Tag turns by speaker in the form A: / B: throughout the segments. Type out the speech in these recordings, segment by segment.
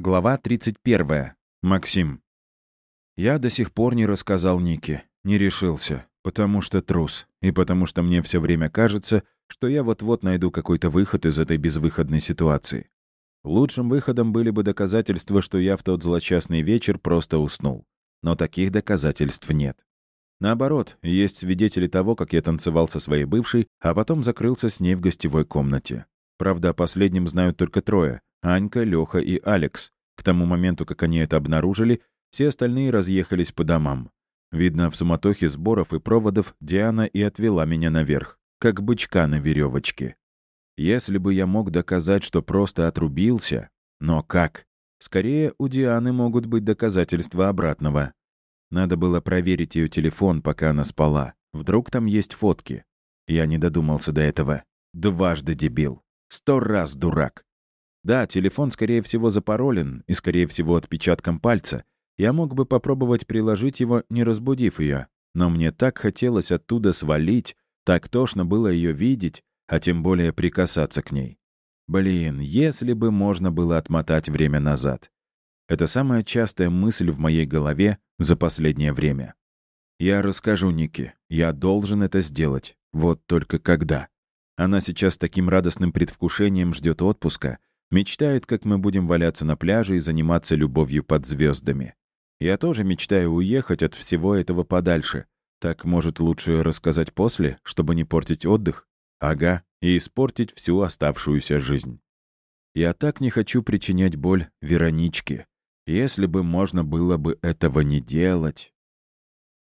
A: Глава 31. Максим. Я до сих пор не рассказал Нике, не решился, потому что трус, и потому что мне все время кажется, что я вот-вот найду какой-то выход из этой безвыходной ситуации. Лучшим выходом были бы доказательства, что я в тот злочастный вечер просто уснул. Но таких доказательств нет. Наоборот, есть свидетели того, как я танцевал со своей бывшей, а потом закрылся с ней в гостевой комнате. Правда, о последнем знают только трое — Анька, Леха и Алекс. К тому моменту, как они это обнаружили, все остальные разъехались по домам. Видно, в суматохе сборов и проводов Диана и отвела меня наверх, как бычка на веревочке. Если бы я мог доказать, что просто отрубился... Но как? Скорее, у Дианы могут быть доказательства обратного. Надо было проверить ее телефон, пока она спала. Вдруг там есть фотки. Я не додумался до этого. Дважды дебил. Сто раз дурак. Да, телефон, скорее всего, запаролен и, скорее всего, отпечатком пальца. Я мог бы попробовать приложить его, не разбудив ее. Но мне так хотелось оттуда свалить, так тошно было ее видеть, а тем более прикасаться к ней. Блин, если бы можно было отмотать время назад. Это самая частая мысль в моей голове за последнее время. Я расскажу Нике, я должен это сделать. Вот только когда. Она сейчас таким радостным предвкушением ждет отпуска, мечтает, как мы будем валяться на пляже и заниматься любовью под звездами. Я тоже мечтаю уехать от всего этого подальше. Так, может, лучше рассказать после, чтобы не портить отдых? Ага, и испортить всю оставшуюся жизнь. Я так не хочу причинять боль Вероничке. Если бы можно было бы этого не делать.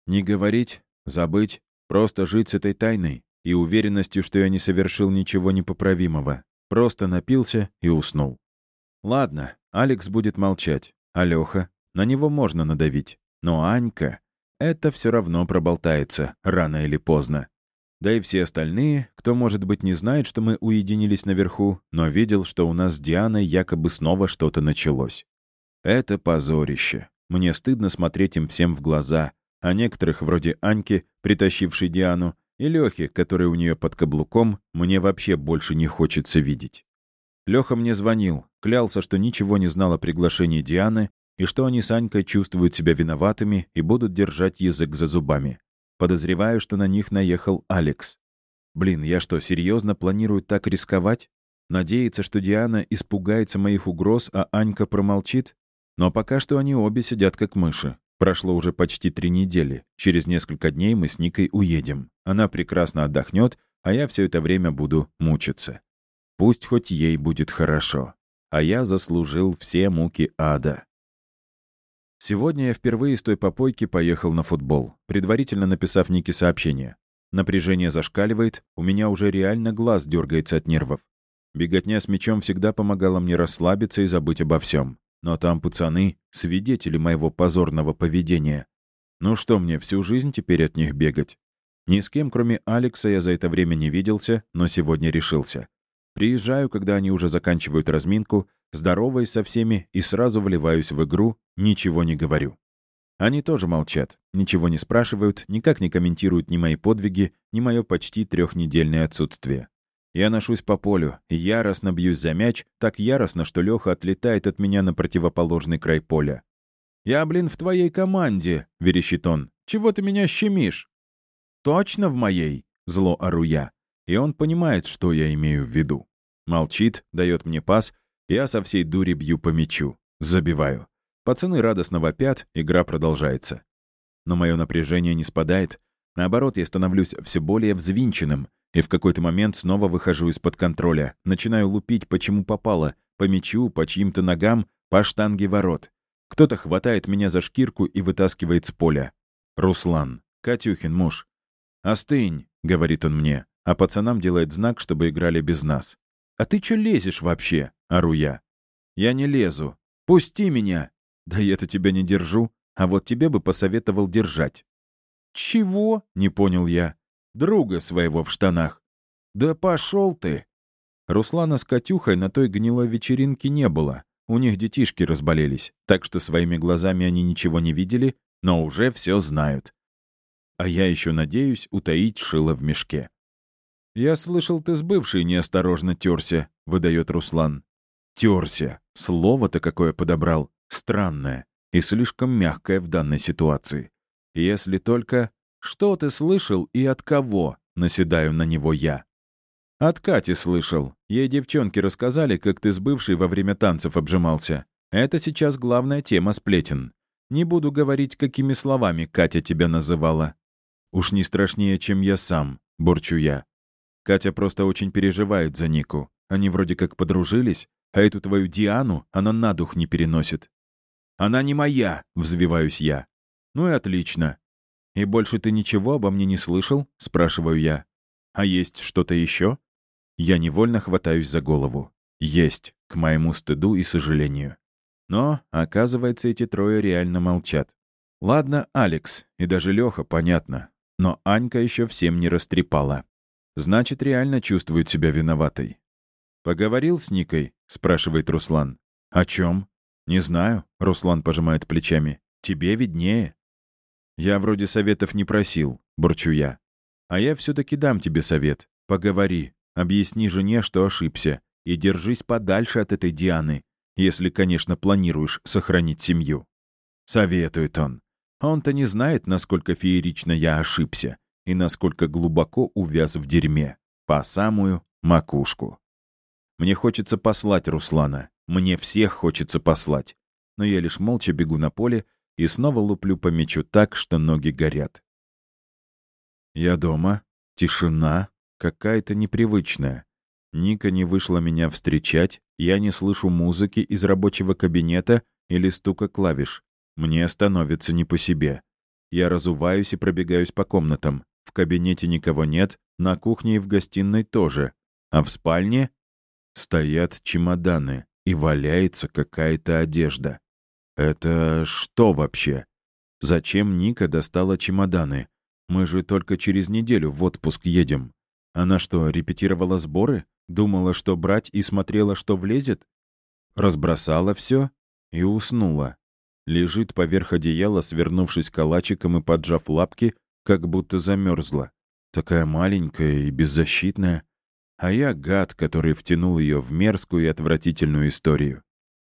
A: Не говорить, забыть, просто жить с этой тайной, и уверенностью, что я не совершил ничего непоправимого. Просто напился и уснул. Ладно, Алекс будет молчать, а Лёха, на него можно надавить. Но Анька, это все равно проболтается, рано или поздно. Да и все остальные, кто, может быть, не знает, что мы уединились наверху, но видел, что у нас с Дианой якобы снова что-то началось. Это позорище. Мне стыдно смотреть им всем в глаза, а некоторых, вроде Аньки, притащившей Диану, и Лёхи, который у нее под каблуком, мне вообще больше не хочется видеть. Лёха мне звонил, клялся, что ничего не знал о приглашении Дианы и что они с Анькой чувствуют себя виноватыми и будут держать язык за зубами. Подозреваю, что на них наехал Алекс. Блин, я что, серьезно планирую так рисковать? Надеяться, что Диана испугается моих угроз, а Анька промолчит? Но пока что они обе сидят как мыши. Прошло уже почти три недели. Через несколько дней мы с Никой уедем. Она прекрасно отдохнет, а я все это время буду мучиться. Пусть хоть ей будет хорошо. А я заслужил все муки ада. Сегодня я впервые с той попойки поехал на футбол, предварительно написав Нике сообщение. Напряжение зашкаливает, у меня уже реально глаз дергается от нервов. Беготня с мячом всегда помогала мне расслабиться и забыть обо всем. Но там пацаны — свидетели моего позорного поведения. Ну что мне, всю жизнь теперь от них бегать? Ни с кем, кроме Алекса, я за это время не виделся, но сегодня решился. Приезжаю, когда они уже заканчивают разминку, здороваюсь со всеми и сразу вливаюсь в игру, ничего не говорю. Они тоже молчат, ничего не спрашивают, никак не комментируют ни мои подвиги, ни мое почти трехнедельное отсутствие. Я ношусь по полю, яростно бьюсь за мяч, так яростно, что Леха отлетает от меня на противоположный край поля. «Я, блин, в твоей команде!» — верещит он. «Чего ты меня щемишь?» «Точно в моей?» — зло ору я. И он понимает, что я имею в виду. Молчит, дает мне пас, я со всей дури бью по мячу. Забиваю. Пацаны радостно вопят, игра продолжается. Но мое напряжение не спадает. Наоборот, я становлюсь все более взвинченным, и в какой-то момент снова выхожу из-под контроля. Начинаю лупить, почему попало. По мячу, по чьим-то ногам, по штанге ворот. Кто-то хватает меня за шкирку и вытаскивает с поля. Руслан. Катюхин муж. «Остынь», — говорит он мне, а пацанам делает знак, чтобы играли без нас. «А ты чё лезешь вообще?» — ору я. «Я не лезу. Пусти меня!» «Да я-то тебя не держу, а вот тебе бы посоветовал держать». «Чего?» — не понял я друга своего в штанах. «Да пошел ты!» Руслана с Катюхой на той гнилой вечеринке не было. У них детишки разболелись, так что своими глазами они ничего не видели, но уже все знают. А я еще надеюсь утаить шило в мешке. «Я слышал, ты с бывшей неосторожно терся», — выдает Руслан. Терся. Слово-то какое подобрал. Странное и слишком мягкое в данной ситуации. Если только... Что ты слышал и от кого? Наседаю на него я. От Кати слышал. Ей девчонки рассказали, как ты с бывшей во время танцев обжимался. Это сейчас главная тема сплетен. Не буду говорить, какими словами Катя тебя называла. Уж не страшнее, чем я сам, бурчу я. Катя просто очень переживает за Нику. Они вроде как подружились, а эту твою Диану она на дух не переносит. «Она не моя!» — взвиваюсь я. «Ну и отлично. И больше ты ничего обо мне не слышал?» — спрашиваю я. «А есть что-то еще?» Я невольно хватаюсь за голову. Есть, к моему стыду и сожалению. Но, оказывается, эти трое реально молчат. Ладно, Алекс, и даже Леха, понятно. Но Анька еще всем не растрепала. Значит, реально чувствует себя виноватой. «Поговорил с Никой?» — спрашивает Руслан. «О чем?» «Не знаю», — Руслан пожимает плечами. «Тебе виднее». «Я вроде советов не просил», — бурчу я. «А я все-таки дам тебе совет. Поговори, Объясни жене, что ошибся, и держись подальше от этой Дианы, если, конечно, планируешь сохранить семью. Советует он. Он-то не знает, насколько феерично я ошибся и насколько глубоко увяз в дерьме. По самую макушку. Мне хочется послать Руслана. Мне всех хочется послать. Но я лишь молча бегу на поле и снова луплю по мячу так, что ноги горят. Я дома. Тишина какая-то непривычная. Ника не вышла меня встречать, я не слышу музыки из рабочего кабинета или стука клавиш. Мне становится не по себе. Я разуваюсь и пробегаюсь по комнатам. В кабинете никого нет, на кухне и в гостиной тоже. А в спальне стоят чемоданы и валяется какая-то одежда. Это что вообще? Зачем Ника достала чемоданы? Мы же только через неделю в отпуск едем. Она что, репетировала сборы? Думала, что брать и смотрела, что влезет? Разбросала все и уснула. Лежит поверх одеяла, свернувшись калачиком и поджав лапки, как будто замерзла. Такая маленькая и беззащитная. А я гад, который втянул ее в мерзкую и отвратительную историю.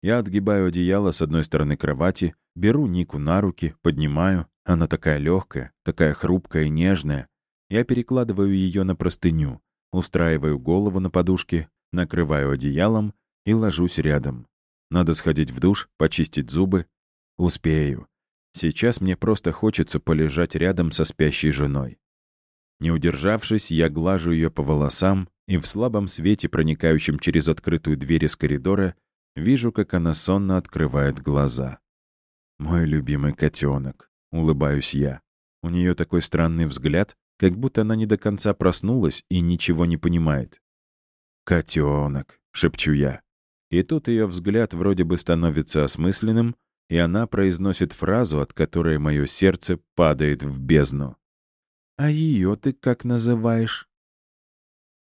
A: Я отгибаю одеяло с одной стороны кровати, беру Нику на руки, поднимаю. Она такая легкая, такая хрупкая и нежная. Я перекладываю ее на простыню, устраиваю голову на подушке, накрываю одеялом и ложусь рядом. Надо сходить в душ, почистить зубы. Успею. Сейчас мне просто хочется полежать рядом со спящей женой. Не удержавшись, я глажу ее по волосам, и в слабом свете, проникающем через открытую дверь из коридора, вижу, как она сонно открывает глаза. «Мой любимый котенок», — улыбаюсь я. У нее такой странный взгляд, как будто она не до конца проснулась и ничего не понимает. «Котенок», — шепчу я. И тут ее взгляд вроде бы становится осмысленным, и она произносит фразу, от которой мое сердце падает в бездну. «А ее ты как называешь?»